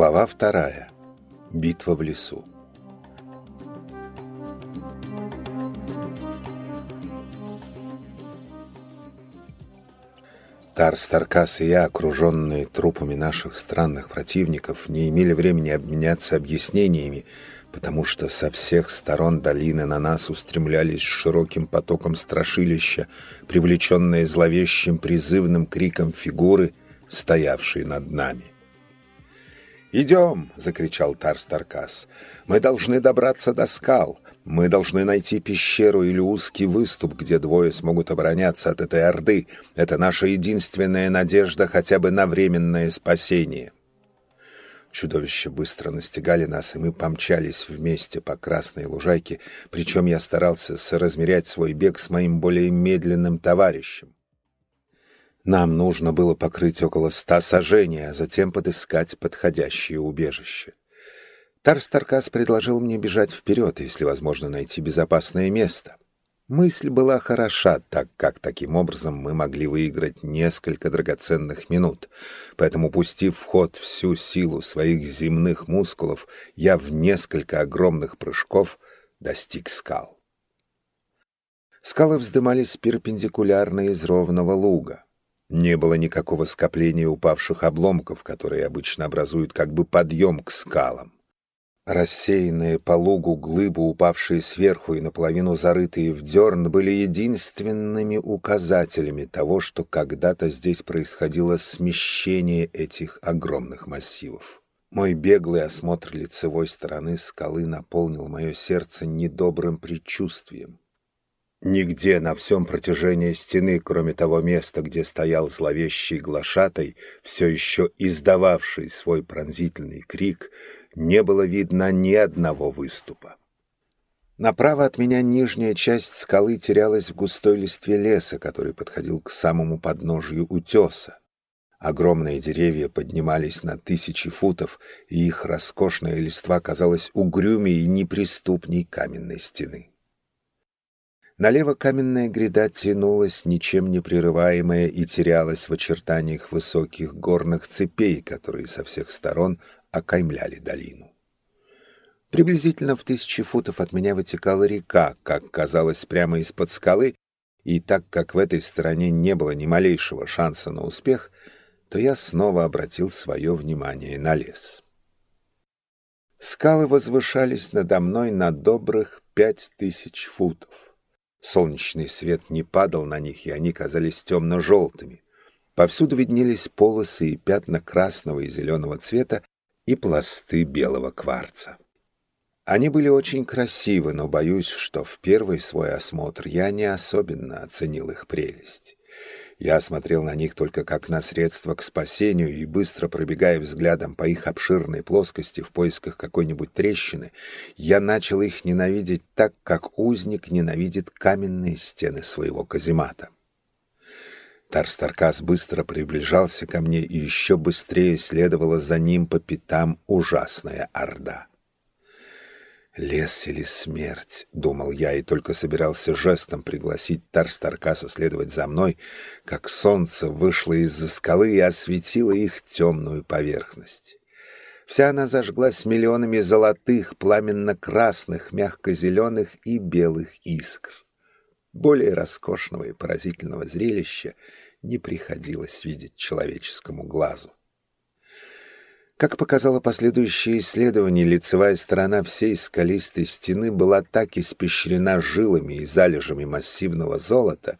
Глава вторая. Битва в лесу. Тарс, Таркас и я, окруженные трупами наших странных противников, не имели времени обменяться объяснениями, потому что со всех сторон долины на нас устремлялись широким потоком страшилища, привлеченные зловещим призывным криком фигуры, стоявшие над нами. «Идем!» — закричал Тарс Таркас. «Мы должны добраться до скал. Мы должны найти пещеру или узкий выступ, где двое смогут обороняться от этой орды. Это наша единственная надежда хотя бы на временное спасение». Чудовища быстро настигали нас, и мы помчались вместе по красной лужайке, причем я старался соразмерять свой бег с моим более медленным товарищем. Нам нужно было покрыть около ста сажений, а затем подыскать подходящее убежище. Тарс Таркас предложил мне бежать вперед, если возможно найти безопасное место. Мысль была хороша, так как таким образом мы могли выиграть несколько драгоценных минут. Поэтому, пустив в ход всю силу своих земных мускулов, я в несколько огромных прыжков достиг скал. Скалы вздымались перпендикулярно из ровного луга. Не было никакого скопления упавших обломков, которые обычно образуют как бы подъем к скалам. Рассеянные по лугу глыбы, упавшие сверху и наполовину зарытые в дерн, были единственными указателями того, что когда-то здесь происходило смещение этих огромных массивов. Мой беглый осмотр лицевой стороны скалы наполнил мое сердце недобрым предчувствием. Нигде на всем протяжении стены, кроме того места, где стоял зловещий глашатай, все еще издававший свой пронзительный крик, не было видно ни одного выступа. Направо от меня нижняя часть скалы терялась в густой листве леса, который подходил к самому подножию утеса. Огромные деревья поднимались на тысячи футов, и их роскошная листва казалась угрюмей и неприступней каменной стены. Налево каменная гряда тянулась, ничем не прерываемая, и терялась в очертаниях высоких горных цепей, которые со всех сторон окаймляли долину. Приблизительно в тысячи футов от меня вытекала река, как казалось, прямо из-под скалы, и так как в этой стороне не было ни малейшего шанса на успех, то я снова обратил свое внимание на лес. Скалы возвышались надо мной на добрых пять тысяч футов. Солнечный свет не падал на них, и они казались темно-желтыми. Повсюду виднелись полосы и пятна красного и зеленого цвета и пласты белого кварца. Они были очень красивы, но боюсь, что в первый свой осмотр я не особенно оценил их прелесть. Я смотрел на них только как на средство к спасению и, быстро пробегая взглядом по их обширной плоскости в поисках какой-нибудь трещины, я начал их ненавидеть так, как узник ненавидит каменные стены своего каземата. Тарстаркас быстро приближался ко мне, и еще быстрее следовала за ним по пятам ужасная орда. «Лес или смерть?» — думал я, и только собирался жестом пригласить Тарстаркаса следовать за мной, как солнце вышло из-за скалы и осветило их темную поверхность. Вся она зажглась миллионами золотых, пламенно-красных, мягко-зеленых и белых искр. Более роскошного и поразительного зрелища не приходилось видеть человеческому глазу. Как показало последующее исследование, лицевая сторона всей скалистой стены была так испещрена жилами и залежами массивного золота,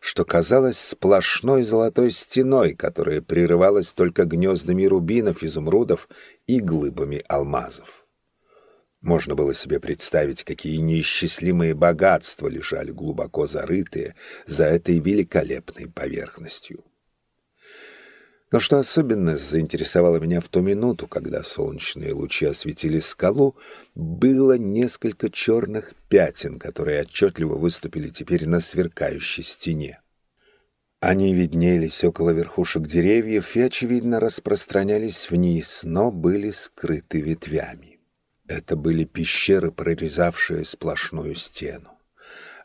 что казалась сплошной золотой стеной, которая прерывалась только гнездами рубинов, изумрудов и глыбами алмазов. Можно было себе представить, какие неисчислимые богатства лежали глубоко зарытые за этой великолепной поверхностью. Но что особенно заинтересовало меня в ту минуту, когда солнечные лучи осветили скалу, было несколько черных пятен, которые отчетливо выступили теперь на сверкающей стене. Они виднелись около верхушек деревьев и, очевидно, распространялись вниз, но были скрыты ветвями. Это были пещеры, прорезавшие сплошную стену.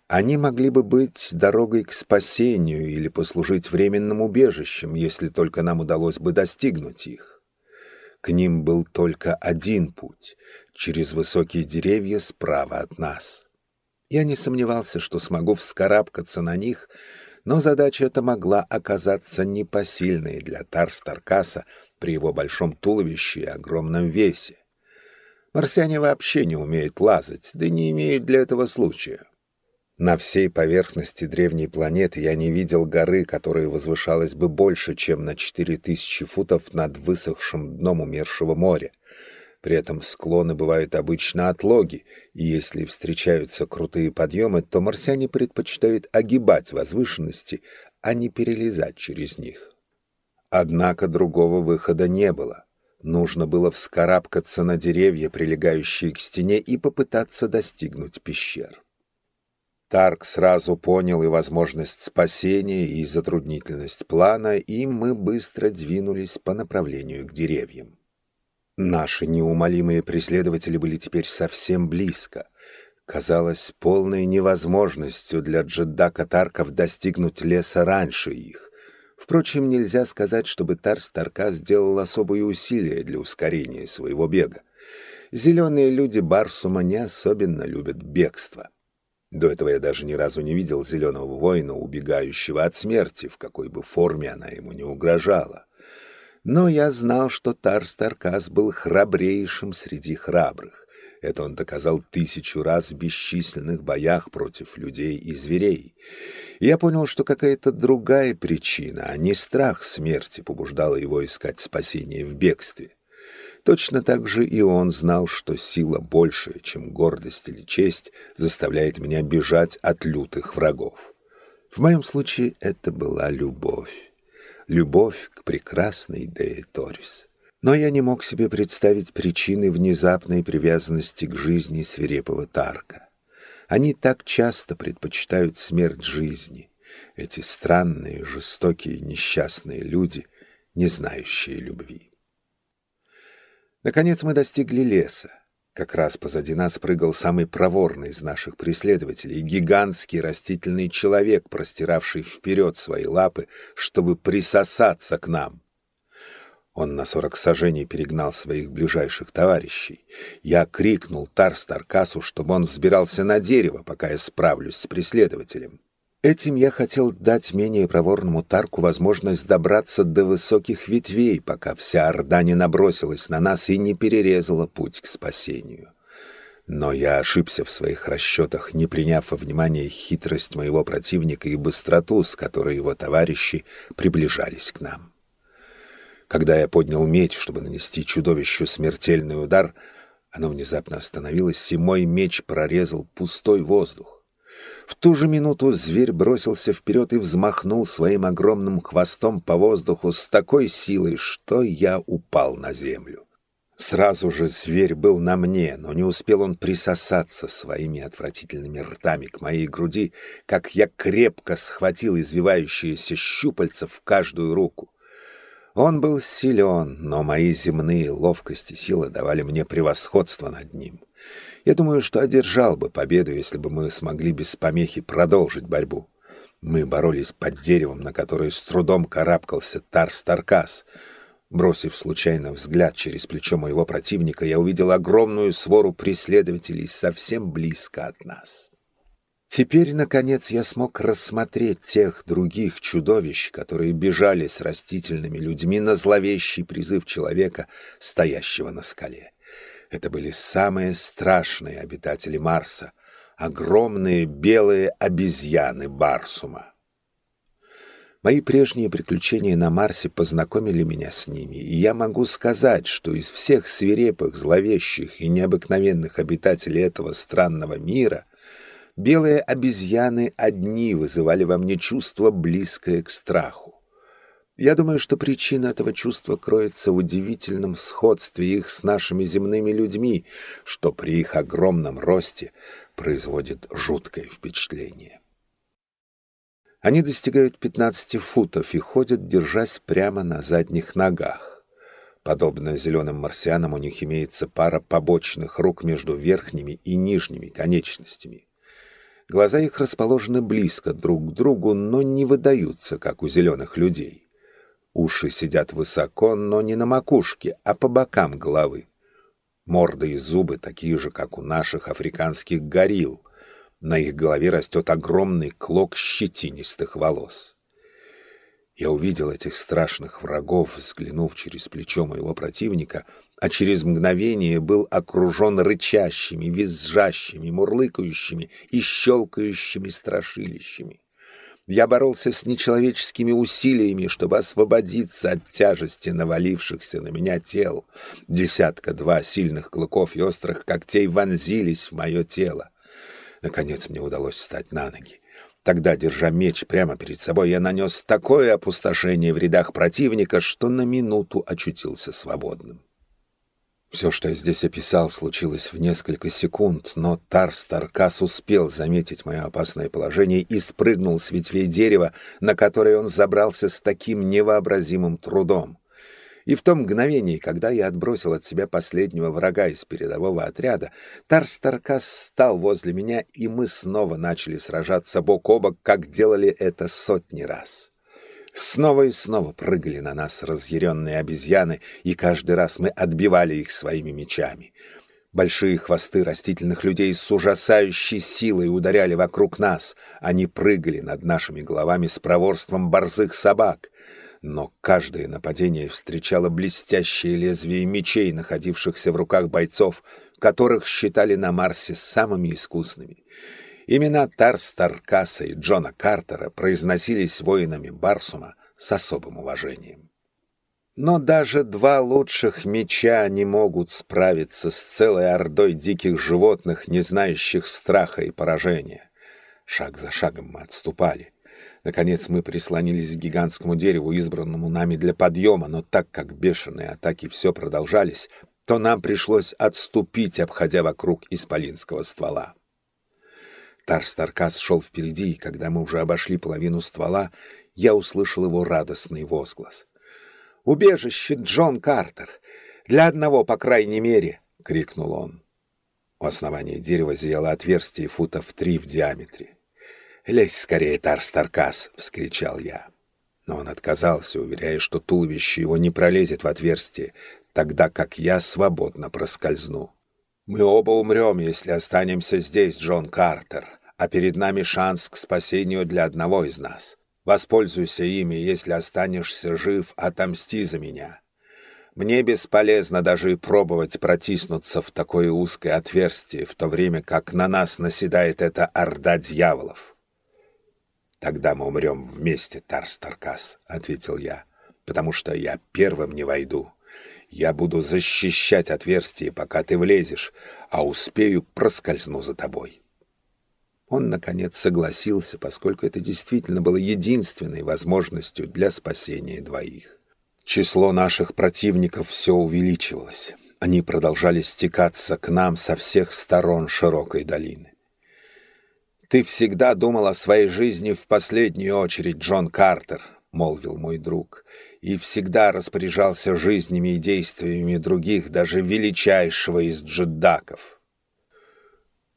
Они могли бы быть дорогой к спасению или послужить временным убежищем, если только нам удалось бы достигнуть их. К ним был только один путь — через высокие деревья справа от нас. Я не сомневался, что смогу вскарабкаться на них, но задача эта могла оказаться непосильной для Тарстаркаса при его большом туловище и огромном весе. Марсиане вообще не умеют лазать, да не имеют для этого случая. На всей поверхности древней планеты я не видел горы, которая возвышалась бы больше, чем на 4000 футов над высохшим дном умершего моря. При этом склоны бывают обычно отлоги, и если встречаются крутые подъемы, то марсиане предпочитают огибать возвышенности, а не перелезать через них. Однако другого выхода не было. Нужно было вскарабкаться на деревья, прилегающие к стене, и попытаться достигнуть пещер. Тарк сразу понял и возможность спасения, и затруднительность плана, и мы быстро двинулись по направлению к деревьям. Наши неумолимые преследователи были теперь совсем близко. Казалось полной невозможностью для джеддака Тарков достигнуть леса раньше их. Впрочем, нельзя сказать, чтобы Тарс Тарка сделал особые усилия для ускорения своего бега. Зеленые люди Барсума не особенно любят бегство. До этого я даже ни разу не видел зеленого воина, убегающего от смерти, в какой бы форме она ему не угрожала. Но я знал, что Тарс Таркас был храбрейшим среди храбрых. Это он доказал тысячу раз в бесчисленных боях против людей и зверей. И я понял, что какая-то другая причина, а не страх смерти, побуждала его искать спасение в бегстве. Точно так же и он знал, что сила большая, чем гордость или честь, заставляет меня бежать от лютых врагов. В моем случае это была любовь. Любовь к прекрасной Дее Торис. Но я не мог себе представить причины внезапной привязанности к жизни свирепого Тарка. Они так часто предпочитают смерть жизни. Эти странные, жестокие, несчастные люди, не знающие любви. Наконец мы достигли леса. Как раз позади нас прыгал самый проворный из наших преследователей, гигантский растительный человек, простиравший вперед свои лапы, чтобы присосаться к нам. Он на сорок сажений перегнал своих ближайших товарищей. Я крикнул Тарстаркасу, чтобы он взбирался на дерево, пока я справлюсь с преследователем. Этим я хотел дать менее проворному Тарку возможность добраться до высоких ветвей, пока вся Орда не набросилась на нас и не перерезала путь к спасению. Но я ошибся в своих расчетах, не приняв во внимание хитрость моего противника и быстроту, с которой его товарищи приближались к нам. Когда я поднял меч, чтобы нанести чудовищу смертельный удар, оно внезапно остановилось, и мой меч прорезал пустой воздух. В ту же минуту зверь бросился вперед и взмахнул своим огромным хвостом по воздуху с такой силой, что я упал на землю. Сразу же зверь был на мне, но не успел он присосаться своими отвратительными ртами к моей груди, как я крепко схватил извивающиеся щупальца в каждую руку. Он был силен, но мои земные ловкости и силы давали мне превосходство над ним. Я думаю, что одержал бы победу, если бы мы смогли без помехи продолжить борьбу. Мы боролись под деревом, на которое с трудом карабкался Тарс-Таркас. Бросив случайно взгляд через плечо моего противника, я увидел огромную свору преследователей совсем близко от нас. Теперь, наконец, я смог рассмотреть тех других чудовищ, которые бежали с растительными людьми на зловещий призыв человека, стоящего на скале. Это были самые страшные обитатели Марса, огромные белые обезьяны Барсума. Мои прежние приключения на Марсе познакомили меня с ними, и я могу сказать, что из всех свирепых, зловещих и необыкновенных обитателей этого странного мира белые обезьяны одни вызывали во мне чувство, близкое к страху. Я думаю, что причина этого чувства кроется в удивительном сходстве их с нашими земными людьми, что при их огромном росте производит жуткое впечатление. Они достигают 15 футов и ходят, держась прямо на задних ногах. Подобно зеленым марсианам, у них имеется пара побочных рук между верхними и нижними конечностями. Глаза их расположены близко друг к другу, но не выдаются, как у зеленых людей. Уши сидят высоко, но не на макушке, а по бокам головы. Морды и зубы такие же, как у наших африканских горилл. На их голове растет огромный клок щетинистых волос. Я увидел этих страшных врагов, взглянув через плечо моего противника, а через мгновение был окружен рычащими, визжащими, мурлыкающими и щелкающими страшилищами. Я боролся с нечеловеческими усилиями, чтобы освободиться от тяжести навалившихся на меня тел. Десятка-два сильных клыков и острых когтей вонзились в мое тело. Наконец мне удалось встать на ноги. Тогда, держа меч прямо перед собой, я нанес такое опустошение в рядах противника, что на минуту очутился свободным. Все, что я здесь описал, случилось в несколько секунд, но Тарс Таркас успел заметить мое опасное положение и спрыгнул с ветвей дерева, на которое он забрался с таким невообразимым трудом. И в том мгновении, когда я отбросил от себя последнего врага из передового отряда, Тарс Таркас стал возле меня, и мы снова начали сражаться бок о бок, как делали это сотни раз. Снова и снова прыгали на нас разъяренные обезьяны, и каждый раз мы отбивали их своими мечами. Большие хвосты растительных людей с ужасающей силой ударяли вокруг нас. Они прыгали над нашими головами с проворством борзых собак. Но каждое нападение встречало блестящее лезвие мечей, находившихся в руках бойцов, которых считали на Марсе самыми искусными. Имена Тарс Таркаса и Джона Картера произносились воинами Барсума с особым уважением. Но даже два лучших меча не могут справиться с целой ордой диких животных, не знающих страха и поражения. Шаг за шагом мы отступали. Наконец мы прислонились к гигантскому дереву, избранному нами для подъема, но так как бешеные атаки все продолжались, то нам пришлось отступить, обходя вокруг исполинского ствола. Тарстаркас шел впереди, и когда мы уже обошли половину ствола, я услышал его радостный возглас. «Убежище, Джон Картер! Для одного, по крайней мере!» — крикнул он. У основания дерева зияло отверстие футов три в диаметре. «Лезь скорее, Тарстаркас!» — вскричал я. Но он отказался, уверяя, что туловище его не пролезет в отверстие, тогда как я свободно проскользну. Мы оба умрем, если останемся здесь, Джон Картер, а перед нами шанс к спасению для одного из нас. Воспользуйся ими, если останешься жив, отомсти за меня. Мне бесполезно даже и пробовать протиснуться в такое узкое отверстие, в то время как на нас наседает эта орда дьяволов. «Тогда мы умрем вместе, Тарстаркас», — ответил я, — «потому что я первым не войду». Я буду защищать отверстие, пока ты влезешь, а успею проскользну за тобой. Он, наконец, согласился, поскольку это действительно было единственной возможностью для спасения двоих. Число наших противников все увеличивалось. Они продолжали стекаться к нам со всех сторон широкой долины. «Ты всегда думал о своей жизни в последнюю очередь, Джон Картер», — молвил мой друг, и всегда распоряжался жизнями и действиями других, даже величайшего из джедаков.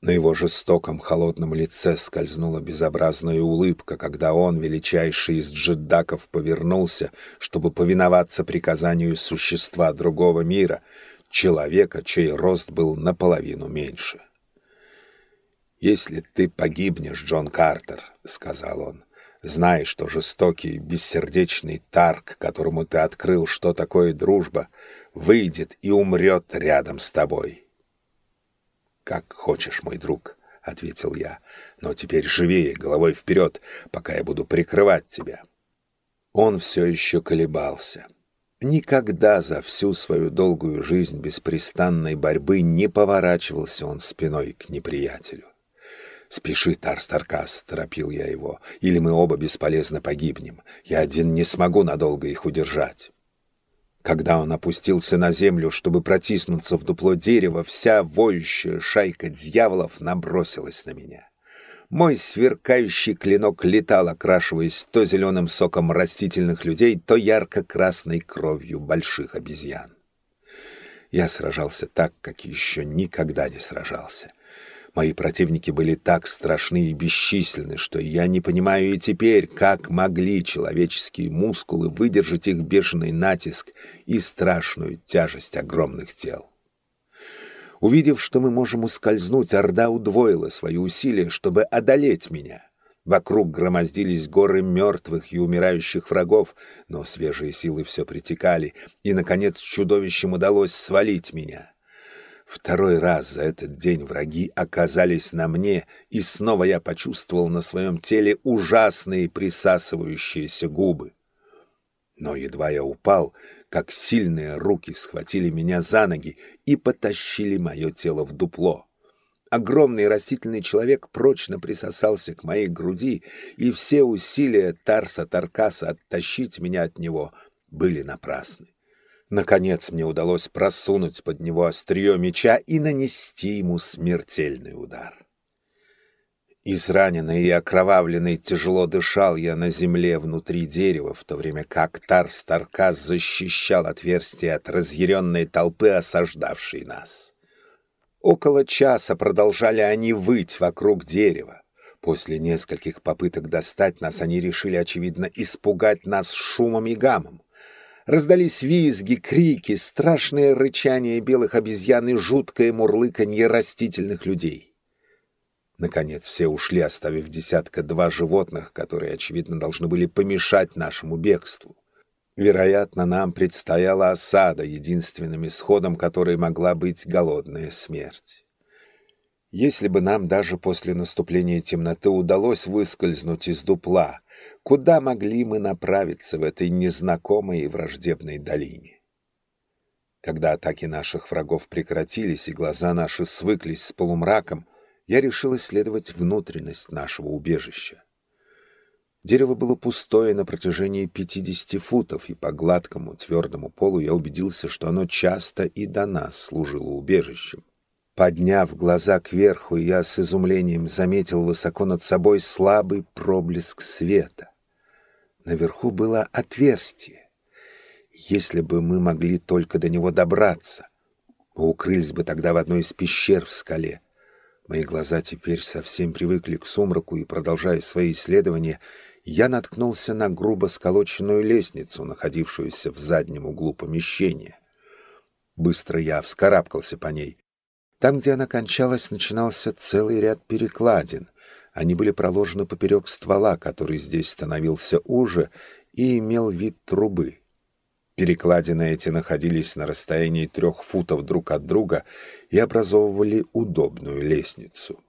На его жестоком холодном лице скользнула безобразная улыбка, когда он, величайший из джедаков, повернулся, чтобы повиноваться приказанию существа другого мира, человека, чей рост был наполовину меньше. «Если ты погибнешь, Джон Картер», — сказал он, Знай, что жестокий, бессердечный Тарк, которому ты открыл, что такое дружба, выйдет и умрет рядом с тобой. «Как хочешь, мой друг», — ответил я, — «но теперь живее, головой вперед, пока я буду прикрывать тебя». Он все еще колебался. Никогда за всю свою долгую жизнь беспрестанной борьбы не поворачивался он спиной к неприятелю. «Спеши, Тарстаркас», — торопил я его, — «или мы оба бесполезно погибнем. Я один не смогу надолго их удержать». Когда он опустился на землю, чтобы протиснуться в дупло дерева, вся воющая шайка дьяволов набросилась на меня. Мой сверкающий клинок летал, окрашиваясь то зеленым соком растительных людей, то ярко-красной кровью больших обезьян. Я сражался так, как еще никогда не сражался. Мои противники были так страшны и бесчисленны, что я не понимаю и теперь, как могли человеческие мускулы выдержать их бешеный натиск и страшную тяжесть огромных тел. Увидев, что мы можем ускользнуть, Орда удвоила свои усилия, чтобы одолеть меня. Вокруг громоздились горы мертвых и умирающих врагов, но свежие силы все притекали, и, наконец, чудовищем удалось свалить меня. Второй раз за этот день враги оказались на мне, и снова я почувствовал на своем теле ужасные присасывающиеся губы. Но едва я упал, как сильные руки схватили меня за ноги и потащили мое тело в дупло. Огромный растительный человек прочно присосался к моей груди, и все усилия Тарса Таркаса оттащить меня от него были напрасны. Наконец мне удалось просунуть под него острие меча и нанести ему смертельный удар. Израненный и окровавленный тяжело дышал я на земле внутри дерева, в то время как Тарс Таркас защищал отверстие от разъяренной толпы, осаждавшей нас. Около часа продолжали они выть вокруг дерева. После нескольких попыток достать нас, они решили, очевидно, испугать нас шумом и гамом. Раздались визги, крики, страшное рычание белых обезьян и жуткое мурлыканье растительных людей. Наконец все ушли, оставив десятка-два животных, которые, очевидно, должны были помешать нашему бегству. Вероятно, нам предстояла осада, единственным исходом которой могла быть голодная смерть. Если бы нам даже после наступления темноты удалось выскользнуть из дупла, Куда могли мы направиться в этой незнакомой и враждебной долине? Когда атаки наших врагов прекратились и глаза наши свыклись с полумраком, я решил исследовать внутренность нашего убежища. Дерево было пустое на протяжении 50 футов, и по гладкому твердому полу я убедился, что оно часто и до нас служило убежищем. Подняв глаза кверху, я с изумлением заметил высоко над собой слабый проблеск света. Наверху было отверстие. Если бы мы могли только до него добраться, мы укрылись бы тогда в одной из пещер в скале. Мои глаза теперь совсем привыкли к сумраку, и, продолжая свои исследования, я наткнулся на грубо сколоченную лестницу, находившуюся в заднем углу помещения. Быстро я вскарабкался по ней. Там, где она кончалась, начинался целый ряд перекладин. Они были проложены поперек ствола, который здесь становился уже и имел вид трубы. Перекладины эти находились на расстоянии трех футов друг от друга и образовывали удобную лестницу.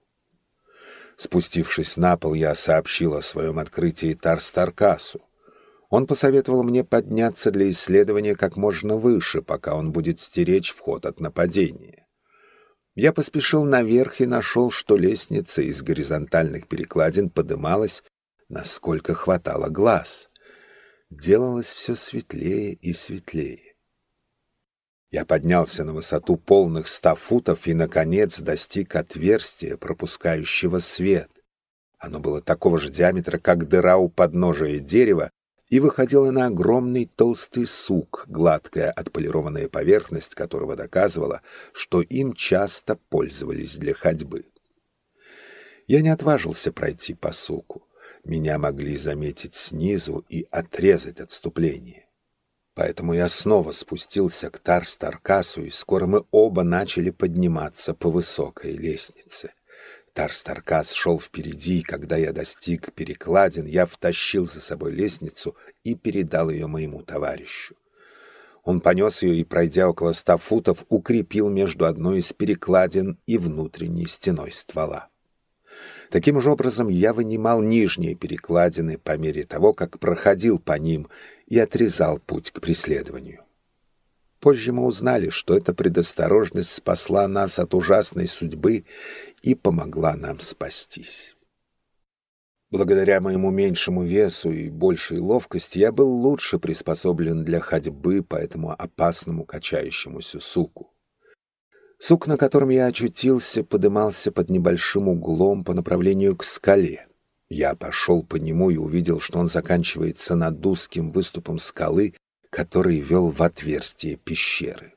Спустившись на пол, я сообщил о своем открытии Тарстаркасу. Он посоветовал мне подняться для исследования как можно выше, пока он будет стеречь вход от нападения. Я поспешил наверх и нашел, что лестница из горизонтальных перекладин подымалась, насколько хватало глаз. Делалось все светлее и светлее. Я поднялся на высоту полных ста футов и, наконец, достиг отверстия, пропускающего свет. Оно было такого же диаметра, как дыра у подножия дерева, и выходила на огромный толстый сук, гладкая отполированная поверхность которого доказывала, что им часто пользовались для ходьбы. Я не отважился пройти по суку. Меня могли заметить снизу и отрезать отступление. Поэтому я снова спустился к Тарстаркасу, и скоро мы оба начали подниматься по высокой лестнице. Тарстаркас шел впереди, и когда я достиг перекладин, я втащил за собой лестницу и передал ее моему товарищу. Он понес ее и, пройдя около ста футов, укрепил между одной из перекладин и внутренней стеной ствола. Таким же образом я вынимал нижние перекладины по мере того, как проходил по ним и отрезал путь к преследованию. Позже мы узнали, что эта предосторожность спасла нас от ужасной судьбы и помогла нам спастись. Благодаря моему меньшему весу и большей ловкости я был лучше приспособлен для ходьбы по этому опасному качающемуся суку. Сук, на котором я очутился, подымался под небольшим углом по направлению к скале. Я пошел по нему и увидел, что он заканчивается над узким выступом скалы, который вел в отверстие пещеры.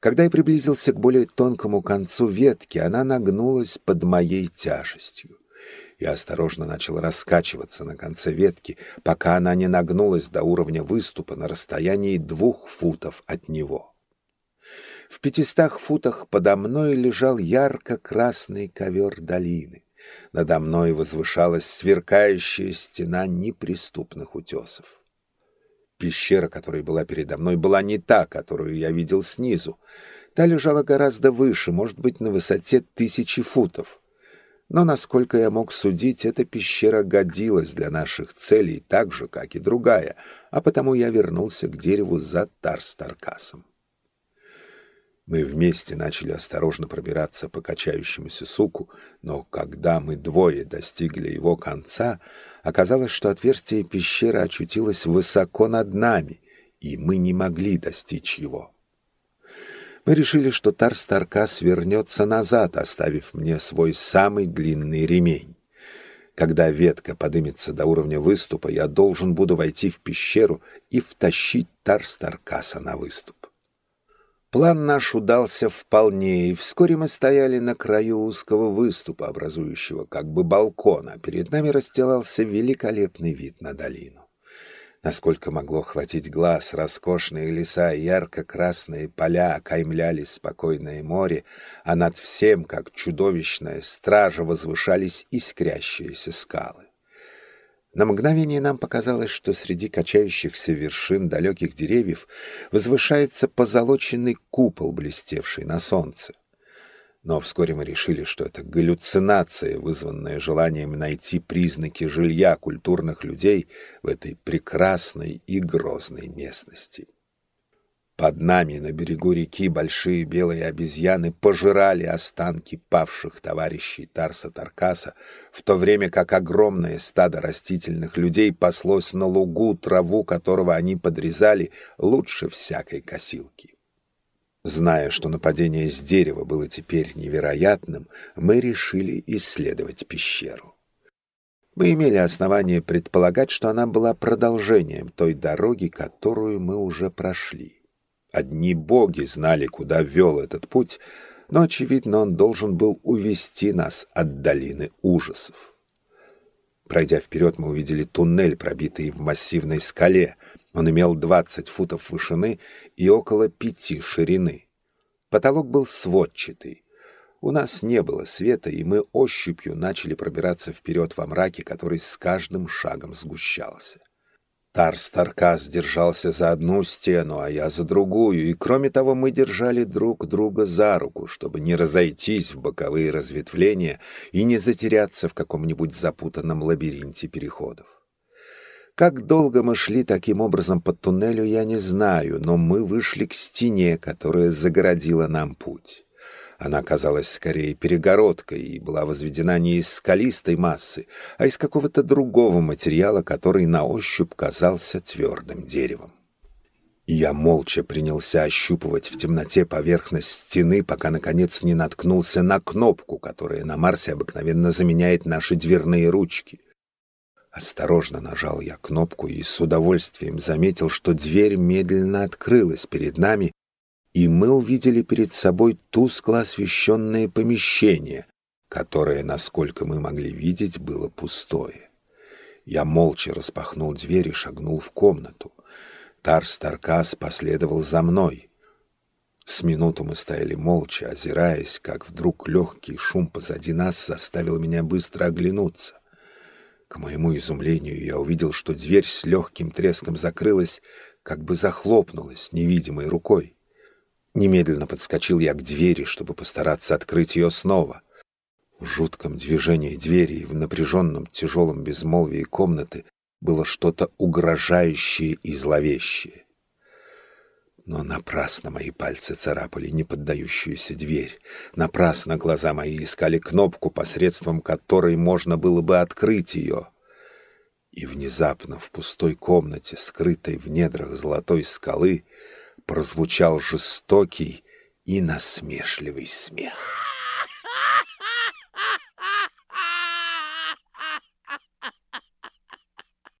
Когда я приблизился к более тонкому концу ветки, она нагнулась под моей тяжестью. Я осторожно начал раскачиваться на конце ветки, пока она не нагнулась до уровня выступа на расстоянии двух футов от него. В пятистах футах подо мной лежал ярко-красный ковер долины. Надо мной возвышалась сверкающая стена неприступных утесов. Пещера, которая была передо мной, была не та, которую я видел снизу. Та лежала гораздо выше, может быть, на высоте тысячи футов. Но, насколько я мог судить, эта пещера годилась для наших целей так же, как и другая, а потому я вернулся к дереву за Тарстаркасом. Мы вместе начали осторожно пробираться по качающемуся суку, но когда мы двое достигли его конца, оказалось, что отверстие пещеры очутилось высоко над нами, и мы не могли достичь его. Мы решили, что Тарстаркас вернется назад, оставив мне свой самый длинный ремень. Когда ветка подымется до уровня выступа, я должен буду войти в пещеру и втащить Тарстаркаса на выступ. План наш удался вполне, и вскоре мы стояли на краю узкого выступа, образующего как бы балкон, а перед нами расстилался великолепный вид на долину. Насколько могло хватить глаз, роскошные леса и ярко-красные поля окаймляли спокойное море, а над всем, как чудовищная стража, возвышались искрящиеся скалы. На мгновение нам показалось, что среди качающихся вершин далеких деревьев возвышается позолоченный купол, блестевший на солнце. Но вскоре мы решили, что это галлюцинация, вызванная желанием найти признаки жилья культурных людей в этой прекрасной и грозной местности. Под нами на берегу реки большие белые обезьяны пожирали останки павших товарищей Тарса Таркаса, в то время как огромное стадо растительных людей паслось на лугу, траву которого они подрезали лучше всякой косилки. Зная, что нападение с дерева было теперь невероятным, мы решили исследовать пещеру. Мы имели основание предполагать, что она была продолжением той дороги, которую мы уже прошли. Одни боги знали, куда вел этот путь, но, очевидно, он должен был увести нас от долины ужасов. Пройдя вперед, мы увидели туннель, пробитый в массивной скале, он имел 20 футов вышины и около пяти ширины. Потолок был сводчатый. У нас не было света, и мы ощупью начали пробираться вперед во мраке, который с каждым шагом сгущался. Тарс Таркас держался за одну стену, а я за другую, и кроме того мы держали друг друга за руку, чтобы не разойтись в боковые разветвления и не затеряться в каком-нибудь запутанном лабиринте переходов. Как долго мы шли таким образом по туннелю, я не знаю, но мы вышли к стене, которая загородила нам путь. Она казалась скорее перегородкой и была возведена не из скалистой массы, а из какого-то другого материала, который на ощупь казался твердым деревом. Я молча принялся ощупывать в темноте поверхность стены, пока, наконец, не наткнулся на кнопку, которая на Марсе обыкновенно заменяет наши дверные ручки. Осторожно нажал я кнопку и с удовольствием заметил, что дверь медленно открылась перед нами, и мы увидели перед собой тускло освещенное помещение, которое, насколько мы могли видеть, было пустое. Я молча распахнул дверь и шагнул в комнату. Тарс Таркас последовал за мной. С минуту мы стояли молча, озираясь, как вдруг легкий шум позади нас заставил меня быстро оглянуться. К моему изумлению я увидел, что дверь с легким треском закрылась, как бы захлопнулась невидимой рукой. Немедленно подскочил я к двери, чтобы постараться открыть ее снова. В жутком движении двери и в напряженном тяжелом безмолвии комнаты было что-то угрожающее и зловещее. Но напрасно мои пальцы царапали неподдающуюся дверь. Напрасно глаза мои искали кнопку, посредством которой можно было бы открыть ее. И внезапно в пустой комнате, скрытой в недрах золотой скалы, прозвучал жестокий и насмешливый смех.